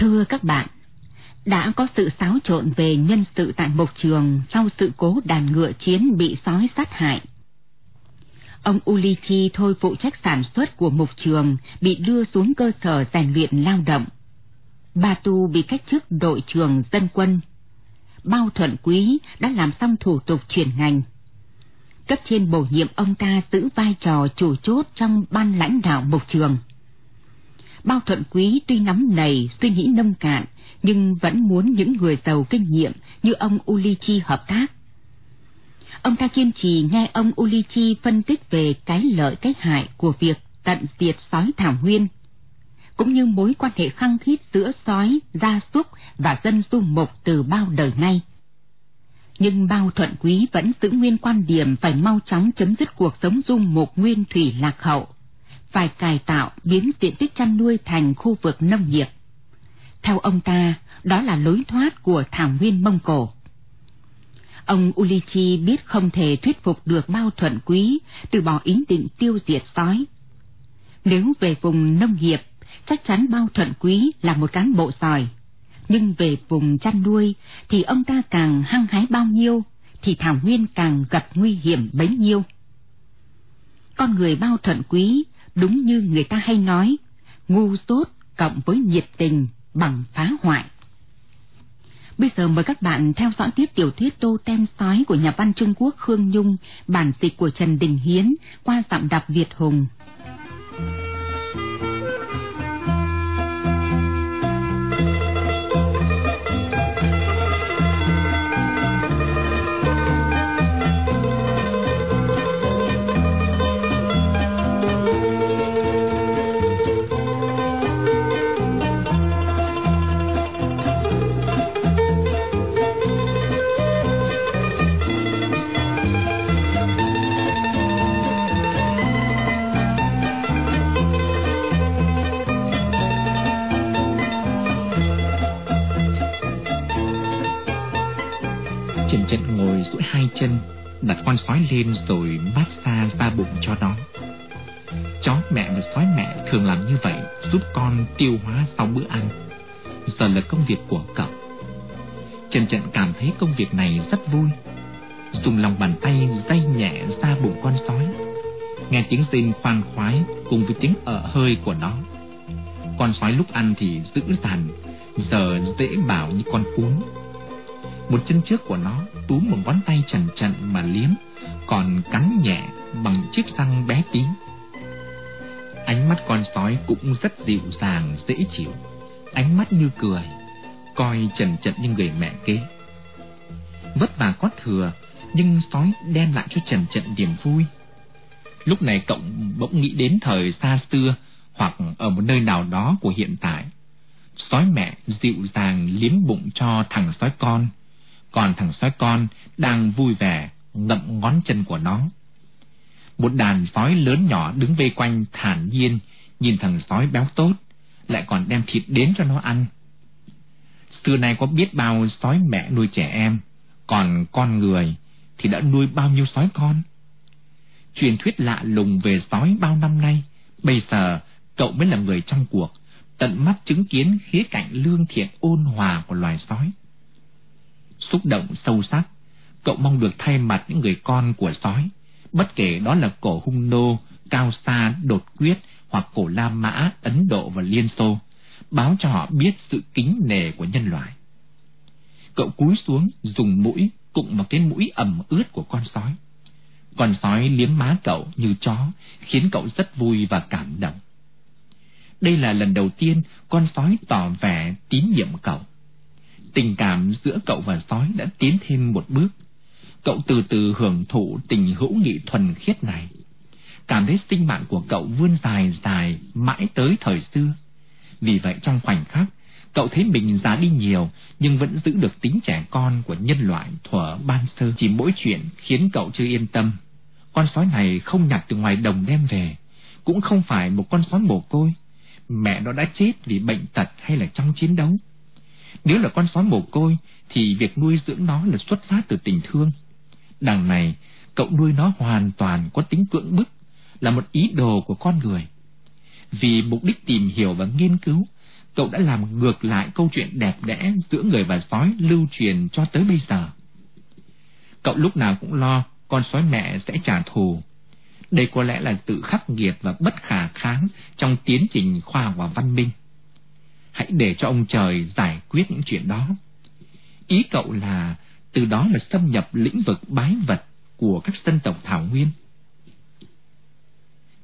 Thưa các bạn, đã có sự xáo trộn về nhân sự tại Mộc Trường sau sự cố đàn ngựa chiến bị sói sát hại. Ông Ulichi thôi phụ trách sản xuất của Mộc Trường bị đưa xuống cơ sở rèn luyện lao động. Ba Tu bị cách chức đội trưởng dân quân. Bao Thuận Quý đã làm xong thủ tục chuyển ngành. Cấp trên bổ nhiệm ông ta giữ vai trò chủ chốt trong ban lãnh đạo Mộc Trường. Bao Thuận Quý tuy nắm nầy suy nghĩ nông cạn nhưng vẫn muốn những người giàu kinh nghiệm như ông Ulichi hợp tác. Ông ta kiên trì nghe ông Ulichi phân tích về cái lợi cái hại của việc tận diệt sói thảo nguyên, cũng như mối quan hệ khăng khít giữa sói, gia súc và dân du mục từ bao đời nay. Nhưng bao thuận quý vẫn giữ nguyên quan điểm phải mau chóng chấm dứt cuộc sống du mục nguyên thủy lạc hậu, phải cải tạo biến diện tích chăn nuôi thành khu vực nông nghiệp. Theo ông ta, đó là lối thoát của thảo nguyên Mông Cổ. Ông Ulichi biết không thể thuyết phục được bao thuận quý từ bỏ ý định tiêu diệt sói. Nếu về vùng nông nghiệp, chắc chắn bao thuận quý là một cán bộ giỏi. Nhưng về vùng chăn nuôi thì ông ta càng hăng hái bao nhiêu, thì thảo nguyên càng gặp nguy hiểm bấy nhiêu. Con người bao thuận quý, đúng như người ta hay nói, ngu dốt cộng với nhiệt tình bằng phá hoại. Bây giờ mời các bạn theo dõi tiếp tiểu thuyết Tô Tem Sói của nhà văn Trung Quốc Khương Nhung, bản dịch của Trần Đình Hiến qua giọng đọc Việt Hùng. Nghe tiếng tên khoan khoái cùng với tiếng ở hơi của nó. Con sói lúc ăn thì dữ tàn, giờ dễ bảo như con cún. Một chân trước của nó túm một ngón tay trần chặn mà liếm còn cắn nhẹ bằng chiếc răng bé tí. Ánh mắt con sói cũng rất dịu dàng, dễ chịu, ánh mắt như cười, coi trần trần như người mẹ kế. Vất vả có thừa, nhưng sói đem lại cho Trần Trận niềm vui. Lúc này cậu bỗng nghĩ đến thời xa xưa hoặc ở một nơi nào đó của hiện tại. Sói mẹ dịu dàng liếm bụng cho thằng sói con, còn thằng sói con đang vui vẻ ngậm ngón chân của nó. Một đàn sói lớn nhỏ đứng vây quanh thản nhiên, nhìn thằng sói béo tốt, lại còn đem thịt đến cho nó ăn. Xưa nay có biết bao sói mẹ nuôi trẻ em, còn con người thì đã nuôi bao nhiêu sói con. Truyền thuyết lạ lùng về sói bao năm nay, bây giờ cậu mới là người trong cuộc, tận mắt chứng kiến khía cạnh lương thiện ôn hòa của loài sói. Xúc động sâu sắc, cậu mong được thay mặt những người con của sói, bất kể đó là cổ hung nô, cao xa đột quyết hoặc cổ La Mã, Ấn Độ và Liên Xô, báo cho họ biết sự kính nề của nhân loại. Cậu cúi xuống dùng mũi cụng vào cái mũi ẩm ướt của con sói. Con sói liếm má cậu như chó, khiến cậu rất vui và cảm động. Đây là lần đầu tiên con sói tỏ vẻ tín nhiệm cậu. Tình cảm giữa cậu và sói đã tiến thêm một bước. Cậu từ từ hưởng thụ tình hữu nghị thuần khiết này. Cảm thấy sinh mạng của cậu vươn dài dài mãi tới thời xưa. Vì vậy trong khoảnh khắc, cậu thấy mình già đi nhiều nhưng vẫn giữ được tính trẻ con của nhân loại thuở ban sơ. Chỉ mỗi chuyện khiến cậu chưa yên tâm. Con sói này không nhặt từ ngoài đồng đem về, cũng không phải một con sói mồ côi. Mẹ nó đã chết vì bệnh tật hay là trong chiến đấu. Nếu là con sói mồ côi thì việc nuôi dưỡng nó là xuất phát từ tình thương. Đằng này, cậu nuôi nó hoàn toàn có tính cưỡng bức, là một ý đồ của con người. Vì mục đích tìm hiểu và nghiên cứu, cậu đã làm ngược lại câu chuyện đẹp đẽ giữa người và sói lưu truyền cho tới bây giờ. Cậu lúc nào cũng lo con sói mẹ sẽ trả thù. Đây có lẽ là tự khắc nghiệt và bất khả kháng trong tiến trình khoa học và văn minh. Hãy để cho ông trời giải quyết những chuyện đó. Ý cậu là từ đó là xâm nhập lĩnh vực bái vật của các dân tộc Thảo Nguyên.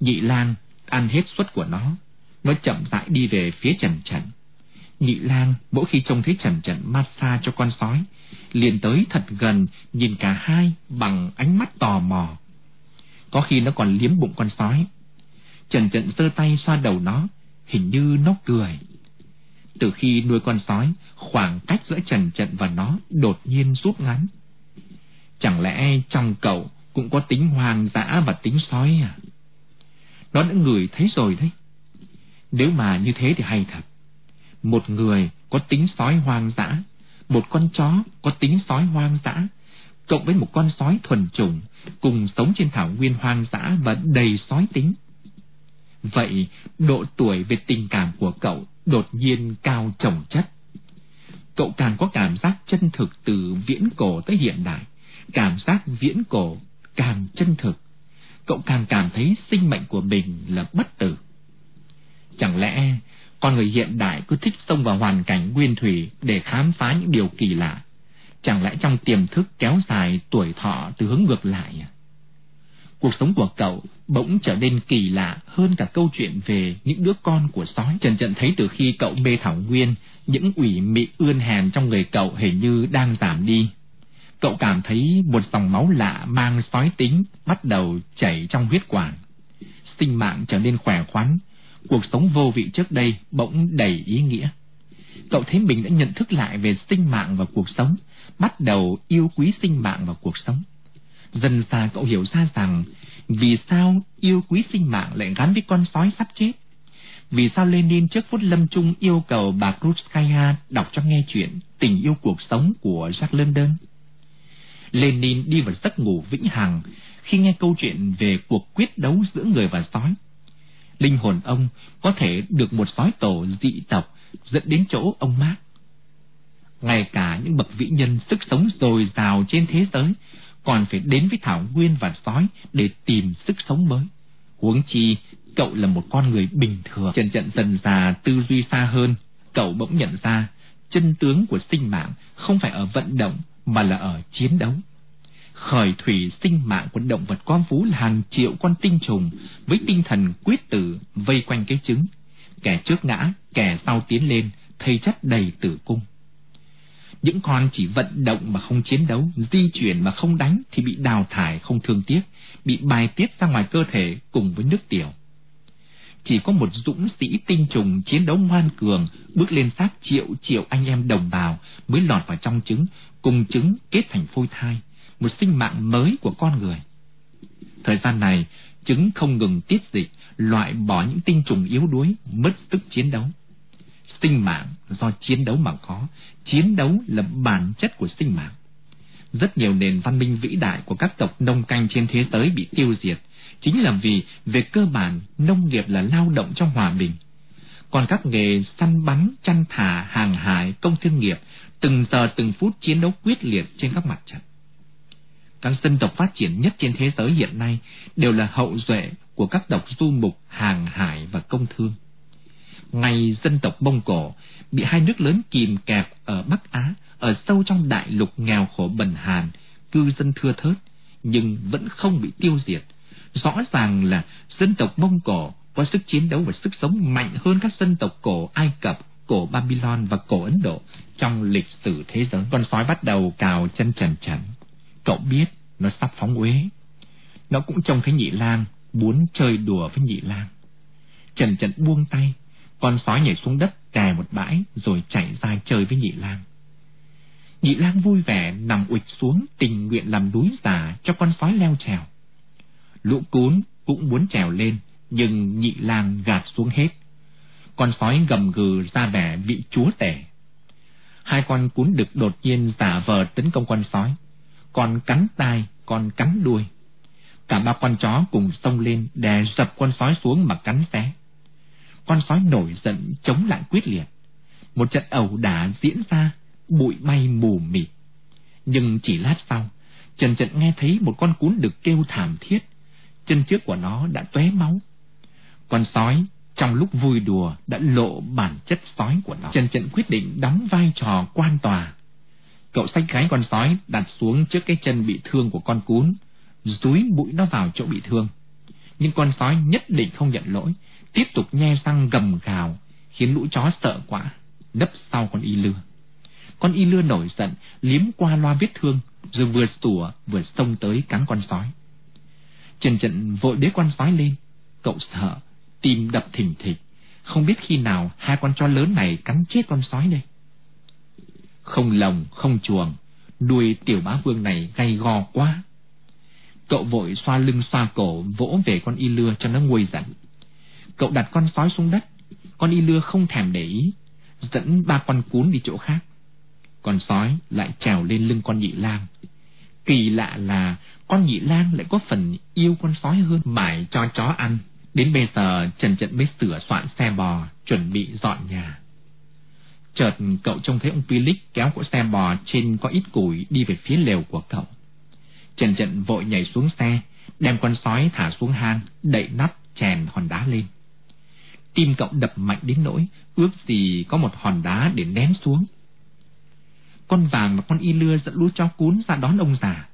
Nhị Lang ăn hết suất của nó, nó chậm rãi đi về phía Trần Trần. Nhị Lang mỗi khi trông thấy Trần Trần massage cho con sói, liền tới thật gần nhìn cả hai bằng ánh mắt tò mò. Có khi nó còn liếm bụng con sói. Trần Trần giơ tay xoa đầu nó, hình như nó cười. Từ khi nuôi con sói, khoảng cách giữa Trần trần và nó đột nhiên rút ngắn. Chẳng lẽ trong cậu cũng có tính hoang dã và tính sói à? Nó đã ngửi thấy rồi đấy. Nếu mà như thế thì hay thật. Một người có tính sói hoang dã, một con chó có tính sói hoang dã, cộng với một con sói thuần chủng, cùng sống trên thảo nguyên hoang dã và đầy sói tính. Vậy, độ tuổi về tình cảm của cậu đột nhiên cao trồng chất. Cậu càng có cảm giác chân thực từ viễn cổ tới hiện đại, cảm giác viễn cổ càng chân thực. Cậu càng cảm thấy sinh mệnh của mình là bất tử. Chẳng lẽ con người hiện đại cứ thích xông vào hoàn cảnh nguyên thủy để khám phá những điều kỳ lạ? Chẳng lẽ trong tiềm thức kéo dài tuổi thọ từ hướng ngược lại à? Cuộc sống của cậu bỗng trở nên kỳ lạ hơn cả câu chuyện về những đứa con của sói. Trần Trận thấy từ khi cậu mê thảo nguyên, những ủy mị ươn hèn trong người cậu hình như đang giảm đi. Cậu cảm thấy một dòng máu lạ mang sói tính bắt đầu chảy trong huyết quản. Sinh mạng trở nên khỏe khoắn, cuộc sống vô vị trước đây bỗng đầy ý nghĩa. Cậu thấy mình đã nhận thức lại về sinh mạng và cuộc sống, bắt đầu yêu quý sinh mạng và cuộc sống. Dần xa cậu hiểu ra rằng vì sao yêu quý sinh mạng lại gắn với con sói sắp chết. Vì sao Lenin trước phút lâm chung yêu cầu bà Krutskaya đọc cho nghe chuyện tình yêu cuộc sống của Jack London. Lenin đi vào giấc ngủ vĩnh hằng khi nghe câu chuyện về cuộc quyết đấu giữa người và sói. Linh hồn ông có thể được một sói tổ dị tộc dẫn đến chỗ ông mát. Ngay cả những bậc vĩ nhân sức sống dồi dào trên thế giới còn phải đến với Thảo Nguyên và sói để tìm sức sống mới. Huống chi, cậu là một con người bình thường. Trần trận dần già tư duy xa hơn, cậu bỗng nhận ra chân tướng của sinh mạng không phải ở vận động mà là ở chiến đấu. Khởi thủy sinh mạng của động vật con phú là hàng triệu con tinh trùng với tinh thần quyết tử vây quanh cái trứng. Kẻ trước ngã, kẻ sau tiến lên, thây chất đầy tử cung. Những con chỉ vận động mà không chiến đấu, di chuyển mà không đánh thì bị đào thải không thương tiếc, bị bài tiết ra ngoài cơ thể cùng với nước tiểu. Chỉ có một dũng sĩ tinh trùng chiến đấu ngoan cường bước lên xác triệu triệu anh em đồng bào mới lọt vào trong trứng, cùng trứng kết thành phôi thai, một sinh mạng mới của con người. Thời gian này, trứng không ngừng tiết dịch, loại bỏ những tinh trùng yếu đuối, mất sức chiến đấu sinh mạng do chiến đấu mà có, chiến đấu là bản chất của sinh mạng. Rất nhiều nền văn minh vĩ đại của các tộc nông canh trên thế giới bị tiêu diệt, chính là vì về cơ bản nông nghiệp là lao động trong hòa bình. Còn các nghề săn bắn, chăn thả, hàng hải, công thương nghiệp, từng giờ từng phút chiến đấu quyết liệt trên các mặt trận. Các dân tộc phát triển nhất trên thế giới hiện nay đều là hậu duệ của các tộc du mục, hàng hải và công thương ngày dân tộc Mông Cổ bị hai nước lớn kìm kẹp ở Bắc Á, ở sâu trong đại lục nghèo khổ bần hàn, cư dân thưa thớt, nhưng vẫn không bị tiêu diệt. Rõ ràng là dân tộc Mông Cổ có sức chiến đấu và sức sống mạnh hơn các dân tộc cổ Ai Cập, cổ Babylon và cổ Ấn Độ trong lịch sử thế giới. Con sói bắt đầu cào chân trần trần. Cậu biết nó sắp phóng uế. Nó cũng trông thấy nhị lang, muốn chơi đùa với nhị lang. Trần trần buông tay, con sói nhảy xuống đất đè một bãi rồi chạy ra chơi với nhị lang. Nhị lang vui vẻ nằm ụt xuống tình nguyện làm núi giả cho con sói leo trèo. Lũ cún cũng muốn trèo lên, nhưng nhị lang gạt xuống hết. Con sói gầm gừ ra vẻ bị chúa tể. Hai con cún đực đột nhiên giả vờ tấn công con sói còn cắn tai, còn cắn đuôi. Cả ba con chó cùng xông lên đè dập con sói xuống mà cắn xé. Con sói nổi giận chống lại quyết liệt. Một trận ẩu đả diễn ra, bụi bay mù mịt. Nhưng chỉ lát sau, Trần Trận nghe thấy một con cún đực kêu thảm thiết. Chân trước của nó đã tóe máu. Con sói trong lúc vui đùa đã lộ bản chất sói của nó. Trần Trận quyết định đóng vai trò quan tòa. Cậu xách gái con sói đặt xuống trước cái chân bị thương của con cún, dúi mũi nó vào chỗ bị thương. Nhưng con sói nhất định không nhận lỗi, tiếp tục nhe răng gầm gào, khiến lũ chó sợ quá, nấp sau con y lưa. Con y lưa nổi giận, liếm qua loa vết thương, rồi vừa tủa vừa xông tới cắn con sói. Trần Trận vội bế con sói lên, cậu sợ, tim đập thình thịch, không biết khi nào hai con chó lớn này cắn chết con sói đây. Không lồng, không chuồng, đuôi tiểu bá vương này gay go quá. Cậu vội xoa lưng xoa cổ vỗ về con y lưa cho nó nguôi giận. Cậu đặt con sói xuống đất, con y lưa không thèm để ý, dẫn ba con cún đi chỗ khác. Con sói lại trèo lên lưng con nhị lang. Kỳ lạ là con nhị lang lại có phần yêu con sói hơn mải cho chó ăn. Đến bây giờ Trần Trận mới sửa soạn xe bò, chuẩn bị dọn nhà. Chợt cậu trông thấy ông Philip kéo cỗ xe bò trên có ít củi đi về phía lều của cậu. Trần Trận vội nhảy xuống xe, đem con sói thả xuống hang, đậy nắp, chèn hòn đá lên. Tim cậu đập mạnh đến nỗi, ước gì có một hòn đá để ném xuống. Con vàng và con y lưa dẫn lũ chó cún ra đón ông già.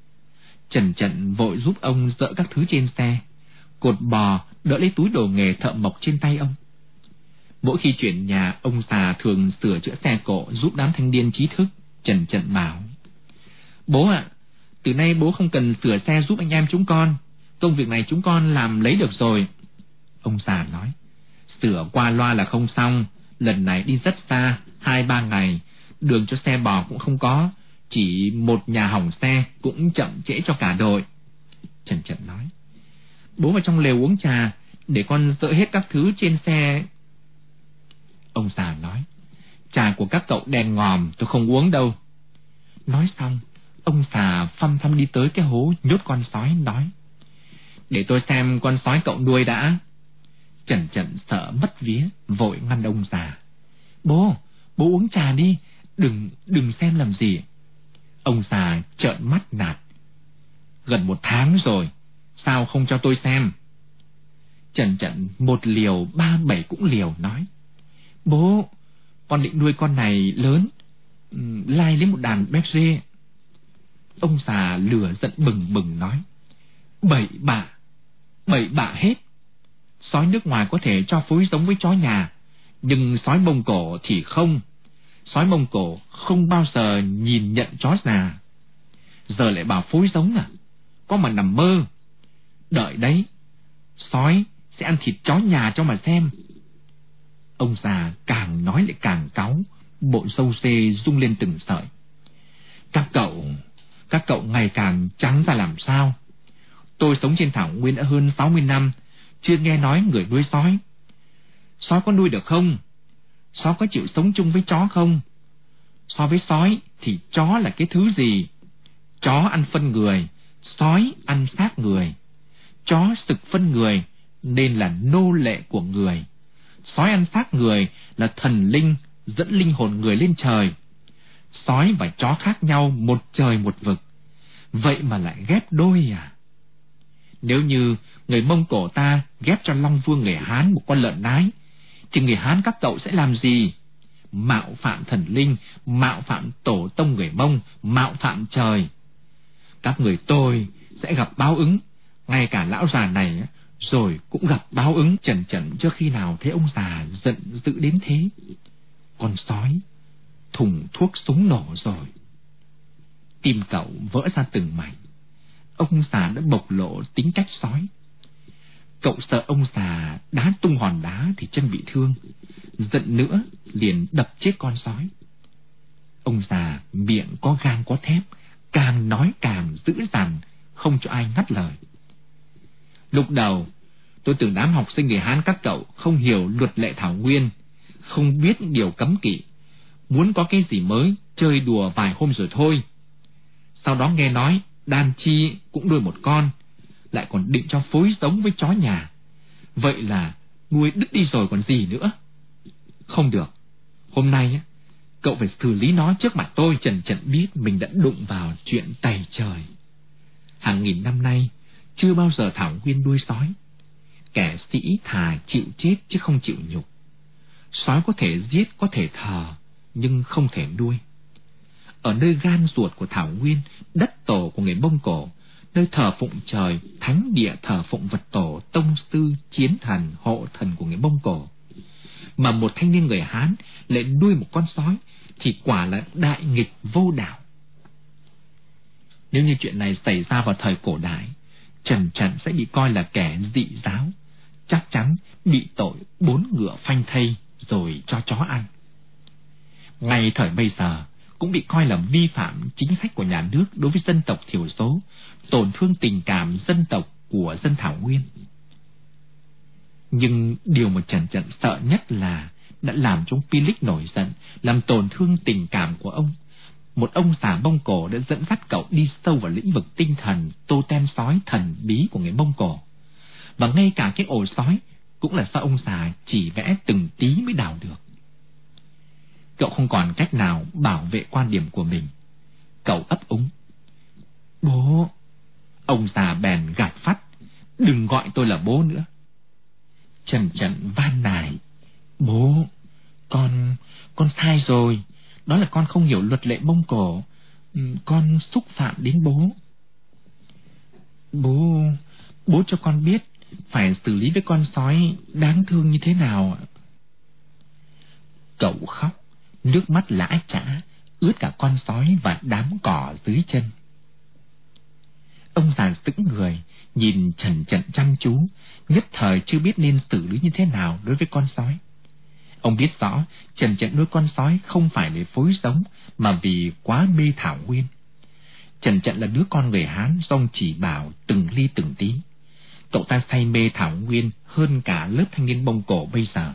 Trần Trận vội giúp ông dỡ các thứ trên xe, cột bò đỡ lấy túi đồ nghề thợ mộc trên tay ông. Mỗi khi chuyển nhà, ông già thường sửa chữa xe cộ giúp đám thanh niên trí thức, Trần Trận bảo. Bố ạ, từ nay bố không cần sửa xe giúp anh em chúng con, công việc này chúng con làm lấy được rồi. Ông già nói, sửa qua loa là không xong, lần này đi rất xa, hai ba ngày, đường cho xe bò cũng không có, chỉ một nhà hỏng xe cũng chậm trễ cho cả đội. Trần Trận nói, bố vào trong lều uống trà, để con dỡ hết các thứ trên xe. Ông già nói, trà của các cậu đèn ngòm tôi không uống đâu. Nói xong, ông già phăm phăm đi tới cái hố nhốt con sói nói, để tôi xem con sói cậu nuôi đã. Trần Trần sợ mất vía, vội ngăn ông già. Bố, bố uống trà đi, đừng, đừng xem làm gì. Ông già trợn mắt nạt. Gần một tháng rồi, sao không cho tôi xem? Trần Trận một liều ba bảy cũng liều nói. Bố, con định nuôi con này lớn, lai lấy một đàn béc rê. Ông già lửa giận bừng bừng nói. bậy bạ, bậy bạ hết. Sói nước ngoài có thể cho phối giống với chó nhà, nhưng sói Mông Cổ thì không. Sói Mông Cổ không bao giờ nhìn nhận chó già. Giờ lại bảo phối giống à? Có mà nằm mơ. Đợi đấy, sói sẽ ăn thịt chó nhà cho mà xem. Ông già càng nói lại càng cáu, bộ sâu xê rung lên từng sợi. Các cậu, các cậu ngày càng trắng ra làm sao? Tôi sống trên thảo nguyên đã hơn 60 năm, chưa nghe nói người nuôi sói. Sói có nuôi được không? Sói có chịu sống chung với chó không? So với sói thì chó là cái thứ gì? Chó ăn phân người, sói ăn xác người. Chó sực phân người nên là nô lệ của người. Sói ăn xác người là thần linh dẫn linh hồn người lên trời. Sói và chó khác nhau một trời một vực. Vậy mà lại ghép đôi à? Nếu như người Mông Cổ ta ghép cho Long Vương người Hán một con lợn nái, thì người Hán các cậu sẽ làm gì? Mạo phạm thần linh, mạo phạm tổ tông người Mông, mạo phạm trời. Các người tôi sẽ gặp báo ứng. Ngay cả lão già này rồi cũng gặp báo ứng chưa trước khi nào thấy ông già giận dữ đến thế. Con sói, thùng thuốc súng nổ rồi. Tim cậu vỡ ra từng mảnh. Ông già đã bộc lộ tính cách sói. Cậu sợ ông già đá tung hòn đá thì chân bị thương. Giận nữa liền đập chết con sói. Ông già miệng có gan có thép, càng nói càng dữ dằn, không cho ai ngắt lời. Lúc đầu, tôi tưởng đám học sinh người Hán các cậu không hiểu luật lệ Thảo Nguyên, không biết điều cấm kỵ, muốn có cái gì mới, chơi đùa vài hôm rồi thôi. Sau đó nghe nói, đàn chi cũng nuôi một con, lại còn định cho phối giống với chó nhà. Vậy là nuôi đứt đi rồi còn gì nữa. Không được, hôm nay cậu phải xử lý nó trước mặt tôi trần trần biết mình đã đụng vào chuyện tày trời. Hàng nghìn năm nay, chưa bao giờ Thảo Nguyên đuôi sói. Kẻ sĩ thà chịu chết chứ không chịu nhục. Sói có thể giết, có thể thờ, nhưng không thể nuôi. Ở nơi gan ruột của Thảo Nguyên, đất tổ của người Mông Cổ, nơi thờ phụng trời, thánh địa thờ phụng vật tổ, tông sư, chiến thần, hộ thần của người Mông Cổ. Mà một thanh niên người Hán lại nuôi một con sói, thì quả là đại nghịch vô đạo. Nếu như chuyện này xảy ra vào thời cổ đại, Trần Trần sẽ bị coi là kẻ dị giáo, chắc chắn bị tội bốn ngựa phanh thây rồi cho chó ăn. Ngay thời bây giờ cũng bị coi là vi phạm chính sách của nhà nước đối với dân tộc thiểu số, tổn thương tình cảm dân tộc của dân Thảo Nguyên. Nhưng điều mà Trần Trần sợ nhất là đã làm cho ông Pilic nổi giận, làm tổn thương tình cảm của ông. Một ông già Mông Cổ đã dẫn dắt cậu đi sâu vào lĩnh vực tinh thần, tô tem sói thần bí của người Mông Cổ. Và ngay cả cái ổ sói cũng là do ông già chỉ vẽ từng tí mới đào được. Cậu không còn cách nào bảo vệ quan điểm của mình. Cậu ấp úng. Bố! Ông già bèn gạt phát. Đừng gọi tôi là bố nữa. Trần trần van nài. Bố! Con... con sai rồi. Đó là con không hiểu luật lệ Mông Cổ. Ừ, con xúc phạm đến bố. Bố... bố cho con biết phải xử lý với con sói đáng thương như thế nào ạ? Cậu khóc, nước mắt lã chã, ướt cả con sói và đám cỏ dưới chân. Ông già sững người, nhìn trần trận chăm chú, nhất thời chưa biết nên xử lý như thế nào đối với con sói. Ông biết rõ Trần Trận nuôi con sói không phải để phối giống mà vì quá mê thảo nguyên. Trần Trận là đứa con người Hán do ông chỉ bảo từng ly từng tí. Cậu ta say mê thảo nguyên hơn cả lớp thanh niên bông Cổ bây giờ.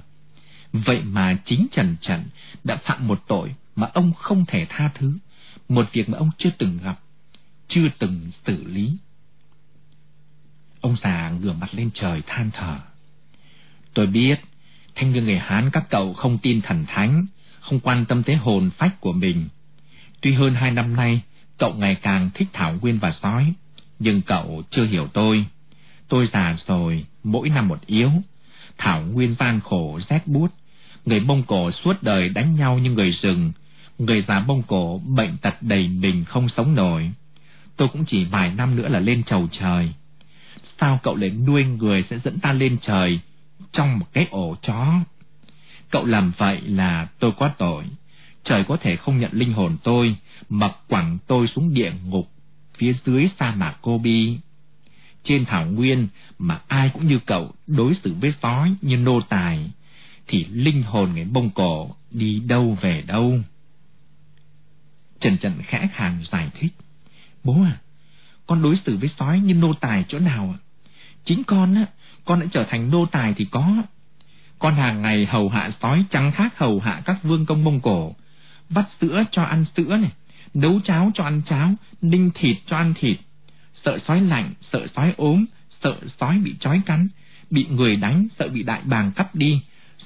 Vậy mà chính Trần trần đã phạm một tội mà ông không thể tha thứ, một việc mà ông chưa từng gặp, chưa từng xử lý. Ông già ngửa mặt lên trời than thở. Tôi biết Thanh niên người Hán các cậu không tin thần thánh, không quan tâm tới hồn phách của mình. Tuy hơn hai năm nay, cậu ngày càng thích thảo nguyên và sói, nhưng cậu chưa hiểu tôi. Tôi già rồi, mỗi năm một yếu. Thảo nguyên van khổ rét bút. Người Mông Cổ suốt đời đánh nhau như người rừng. Người già Mông Cổ bệnh tật đầy mình không sống nổi. Tôi cũng chỉ vài năm nữa là lên chầu trời. Sao cậu lại nuôi người sẽ dẫn ta lên trời trong một cái ổ chó. Cậu làm vậy là tôi quá tội. Trời có thể không nhận linh hồn tôi, mà quẳng tôi xuống địa ngục phía dưới sa mạc Gobi. Trên thảo nguyên mà ai cũng như cậu đối xử với sói như nô tài, thì linh hồn người bông Cổ đi đâu về đâu. Trần Trần khẽ khàng giải thích. Bố à, con đối xử với sói như nô tài chỗ nào ạ? Chính con á, con đã trở thành nô tài thì có. Con hàng ngày hầu hạ sói chẳng khác hầu hạ các vương công Mông Cổ. Vắt sữa cho ăn sữa này, nấu cháo cho ăn cháo, ninh thịt cho ăn thịt. Sợ sói lạnh, sợ sói ốm, sợ sói bị chói cắn, bị người đánh, sợ bị đại bàng cắp đi,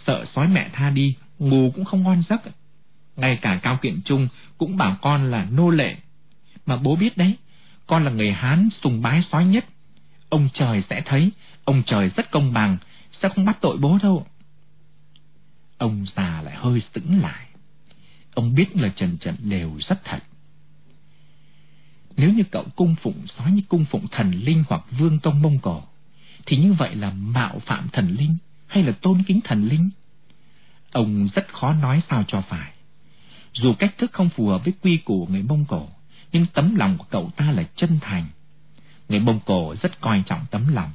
sợ sói mẹ tha đi, ngủ cũng không ngon giấc. Ngay cả Cao Kiện Trung cũng bảo con là nô lệ. Mà bố biết đấy, con là người Hán sùng bái sói nhất. Ông trời sẽ thấy, Ông trời rất công bằng, sẽ không bắt tội bố đâu. Ông già lại hơi sững lại. Ông biết là Trần Trần đều rất thật. Nếu như cậu cung phụng sói như cung phụng thần linh hoặc vương tông Mông Cổ, thì như vậy là mạo phạm thần linh hay là tôn kính thần linh? Ông rất khó nói sao cho phải. Dù cách thức không phù hợp với quy củ người Mông Cổ, nhưng tấm lòng của cậu ta là chân thành. Người Mông Cổ rất coi trọng tấm lòng.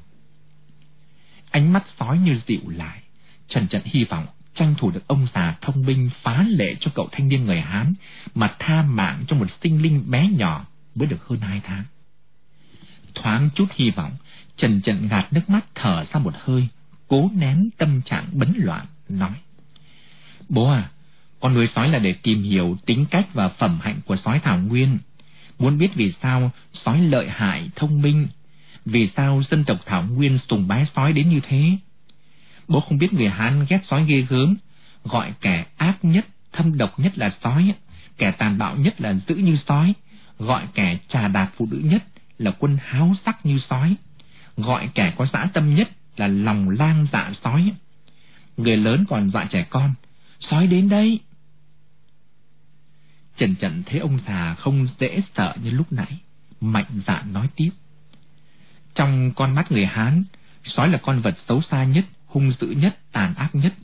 Ánh mắt sói như dịu lại, Trần Trận hy vọng tranh thủ được ông già thông minh phá lệ cho cậu thanh niên người Hán mà tha mạng cho một sinh linh bé nhỏ mới được hơn hai tháng. Thoáng chút hy vọng, Trần Trận gạt nước mắt thở ra một hơi, cố nén tâm trạng bấn loạn, nói. Bố à, con nuôi sói là để tìm hiểu tính cách và phẩm hạnh của sói Thảo Nguyên. Muốn biết vì sao sói lợi hại, thông minh, vì sao dân tộc Thảo Nguyên sùng bái sói đến như thế. Bố không biết người Hán ghét sói ghê gớm, gọi kẻ ác nhất, thâm độc nhất là sói, kẻ tàn bạo nhất là giữ như sói, gọi kẻ trà đạp phụ nữ nhất là quân háo sắc như sói, gọi kẻ có dã tâm nhất là lòng lang dạ sói. Người lớn còn dọa trẻ con, sói đến đây. Trần Trần thấy ông già không dễ sợ như lúc nãy, mạnh dạn nói tiếp. Trong con mắt người Hán, sói là con vật xấu xa nhất, hung dữ nhất, tàn ác nhất.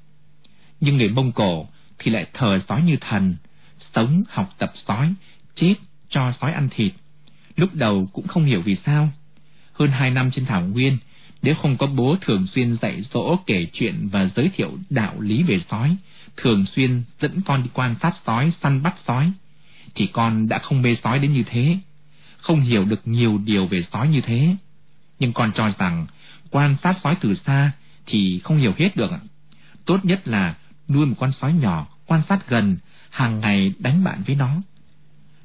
Nhưng người Mông Cổ thì lại thờ sói như thần, sống học tập sói, chết cho sói ăn thịt. Lúc đầu cũng không hiểu vì sao. Hơn hai năm trên Thảo Nguyên, nếu không có bố thường xuyên dạy dỗ kể chuyện và giới thiệu đạo lý về sói, thường xuyên dẫn con đi quan sát sói, săn bắt sói, thì con đã không mê sói đến như thế, không hiểu được nhiều điều về sói như thế. Nhưng con cho rằng quan sát sói từ xa thì không hiểu hết được. Tốt nhất là nuôi một con sói nhỏ, quan sát gần, hàng ngày đánh bạn với nó.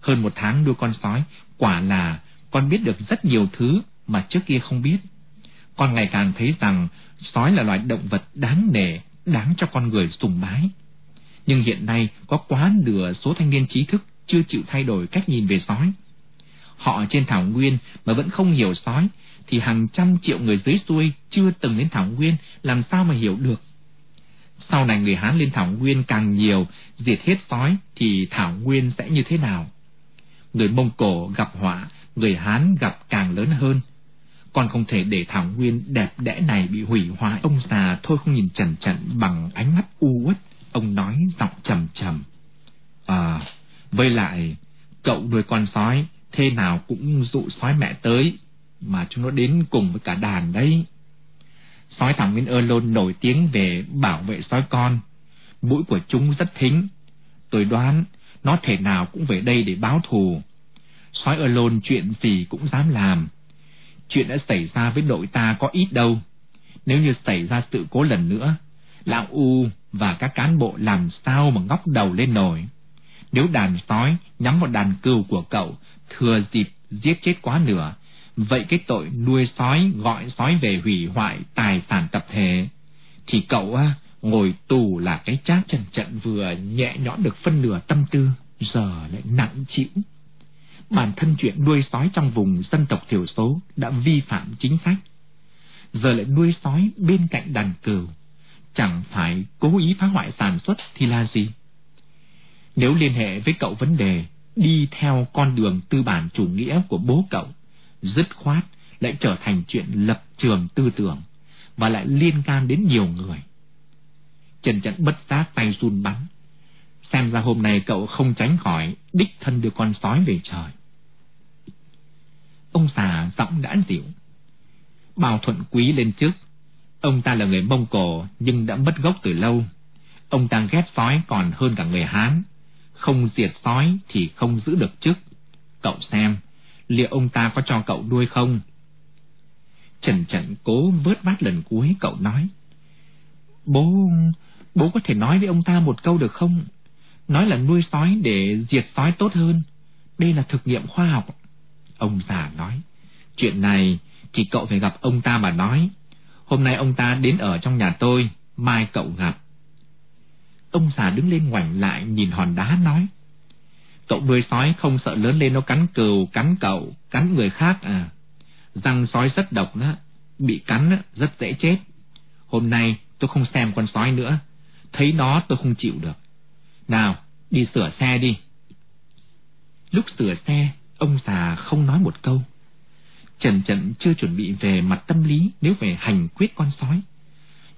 Hơn một tháng nuôi con sói, quả là con biết được rất nhiều thứ mà trước kia không biết. Con ngày càng thấy rằng sói là loài động vật đáng nể, đáng cho con người sùng bái. Nhưng hiện nay có quá nửa số thanh niên trí thức chưa chịu thay đổi cách nhìn về sói. Họ trên thảo nguyên mà vẫn không hiểu sói, thì hàng trăm triệu người dưới xuôi chưa từng đến thảo nguyên làm sao mà hiểu được. Sau này người Hán lên thảo nguyên càng nhiều, diệt hết sói thì thảo nguyên sẽ như thế nào? Người Mông Cổ gặp họa, người Hán gặp càng lớn hơn. Con không thể để thảo nguyên đẹp đẽ này bị hủy hoại. Ông già thôi không nhìn chần trần bằng ánh mắt u uất. Ông nói giọng trầm trầm. À, với lại, cậu nuôi con sói, thế nào cũng dụ sói mẹ tới, mà chúng nó đến cùng với cả đàn đấy. Sói thảo nguyên ơ lôn nổi tiếng về bảo vệ sói con, mũi của chúng rất thính. Tôi đoán nó thể nào cũng về đây để báo thù. Sói ở lồn chuyện gì cũng dám làm. Chuyện đã xảy ra với đội ta có ít đâu. Nếu như xảy ra sự cố lần nữa, lão U và các cán bộ làm sao mà ngóc đầu lên nổi. Nếu đàn sói nhắm vào đàn cừu của cậu, thừa dịp giết chết quá nửa, vậy cái tội nuôi sói gọi sói về hủy hoại tài sản tập thể, thì cậu á, ngồi tù là cái chát trần trận vừa nhẹ nhõm được phân nửa tâm tư, giờ lại nặng chịu. Bản thân chuyện nuôi sói trong vùng dân tộc thiểu số đã vi phạm chính sách. Giờ lại nuôi sói bên cạnh đàn cừu, chẳng phải cố ý phá hoại sản xuất thì là gì? Nếu liên hệ với cậu vấn đề đi theo con đường tư bản chủ nghĩa của bố cậu, dứt khoát lại trở thành chuyện lập trường tư tưởng và lại liên can đến nhiều người. Trần Trận bất giác tay run bắn. Xem ra hôm nay cậu không tránh khỏi đích thân đưa con sói về trời. Ông già giọng đã dịu. bao thuận quý lên trước. Ông ta là người Mông Cổ nhưng đã mất gốc từ lâu. Ông ta ghét sói còn hơn cả người Hán. Không diệt sói thì không giữ được chức. Cậu xem, liệu ông ta có cho cậu nuôi không? Trần Trần cố vớt vát lần cuối cậu nói. Bố, bố có thể nói với ông ta một câu được không? Nói là nuôi sói để diệt sói tốt hơn. Đây là thực nghiệm khoa học. Ông già nói, chuyện này thì cậu phải gặp ông ta mà nói. Hôm nay ông ta đến ở trong nhà tôi, mai cậu gặp. Ông già đứng lên ngoảnh lại nhìn hòn đá nói. Cậu nuôi sói không sợ lớn lên nó cắn cừu, cắn cậu, cắn người khác à. Răng sói rất độc đó, bị cắn rất dễ chết. Hôm nay tôi không xem con sói nữa, thấy nó tôi không chịu được. Nào, đi sửa xe đi. Lúc sửa xe, Ông già không nói một câu. Trần Trận chưa chuẩn bị về mặt tâm lý nếu về hành quyết con sói.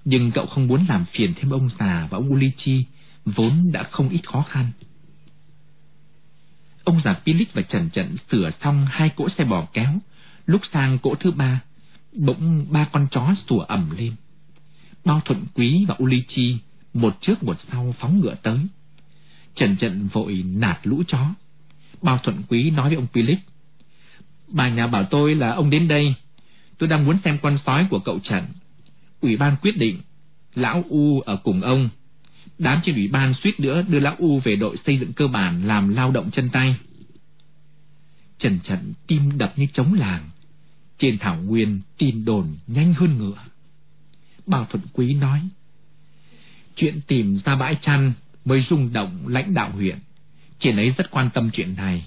Nhưng cậu không muốn làm phiền thêm ông già và ông Ulichi, vốn đã không ít khó khăn. Ông già Pilic và Trần Trận sửa xong hai cỗ xe bò kéo, lúc sang cỗ thứ ba, bỗng ba con chó sủa ẩm lên. Bao Thuận Quý và Ulichi một trước một sau phóng ngựa tới. Trần Trận vội nạt lũ chó. Bao Thuận Quý nói với ông Philip, Bà nhà bảo tôi là ông đến đây, tôi đang muốn xem con sói của cậu Trần. Ủy ban quyết định, Lão U ở cùng ông. Đám trên ủy ban suýt nữa đưa Lão U về đội xây dựng cơ bản làm lao động chân tay. Trần Trận tim đập như trống làng. Trên thảo nguyên tin đồn nhanh hơn ngựa. Bao Thuận Quý nói, chuyện tìm ra bãi chăn mới rung động lãnh đạo huyện. Trên ấy rất quan tâm chuyện này.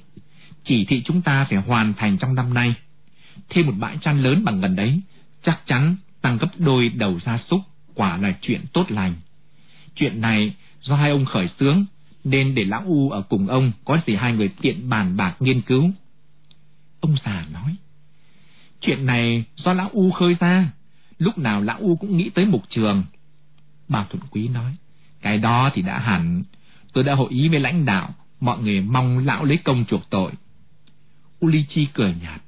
Chỉ thị chúng ta phải hoàn thành trong năm nay. Thêm một bãi chăn lớn bằng gần đấy, chắc chắn tăng gấp đôi đầu gia súc, quả là chuyện tốt lành. Chuyện này do hai ông khởi xướng, nên để lão U ở cùng ông có gì hai người tiện bàn bạc nghiên cứu. Ông già nói, chuyện này do lão U khơi ra, lúc nào lão U cũng nghĩ tới mục trường. Bà Thuận Quý nói, cái đó thì đã hẳn, tôi đã hội ý với lãnh đạo, mọi người mong lão lấy công chuộc tội. Ulichi cười nhạt,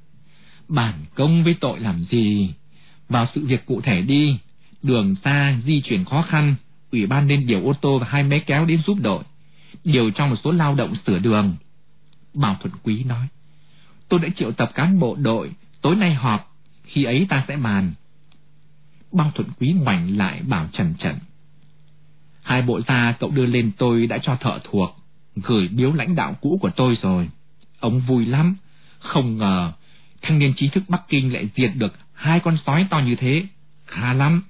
bản công với tội làm gì? Vào sự việc cụ thể đi, đường xa, di chuyển khó khăn, ủy ban nên điều ô tô và hai máy kéo đến giúp đội, điều cho một số lao động sửa đường. Bảo Thuận Quý nói, tôi đã triệu tập cán bộ đội, tối nay họp, khi ấy ta sẽ bàn. Bao Thuận Quý ngoảnh lại bảo Trần Trần. Hai bộ da cậu đưa lên tôi đã cho thợ thuộc, gửi biếu lãnh đạo cũ của tôi rồi. Ông vui lắm, không ngờ thanh niên trí thức Bắc Kinh lại diệt được hai con sói to như thế. Khá lắm,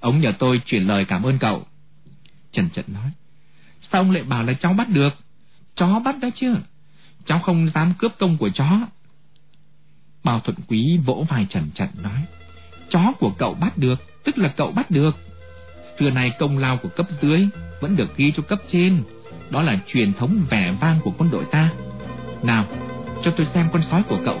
ông nhờ tôi chuyển lời cảm ơn cậu. Trần Trận nói, sao ông lại bảo là cháu bắt được? Chó bắt đó chứ, cháu không dám cướp công của chó. Bao Thuận Quý vỗ vai Trần Trận nói, chó của cậu bắt được, tức là cậu bắt được. Xưa này công lao của cấp dưới vẫn được ghi cho cấp trên, đó là truyền thống vẻ vang của quân đội ta. Nào, cho tôi xem con sói của cậu.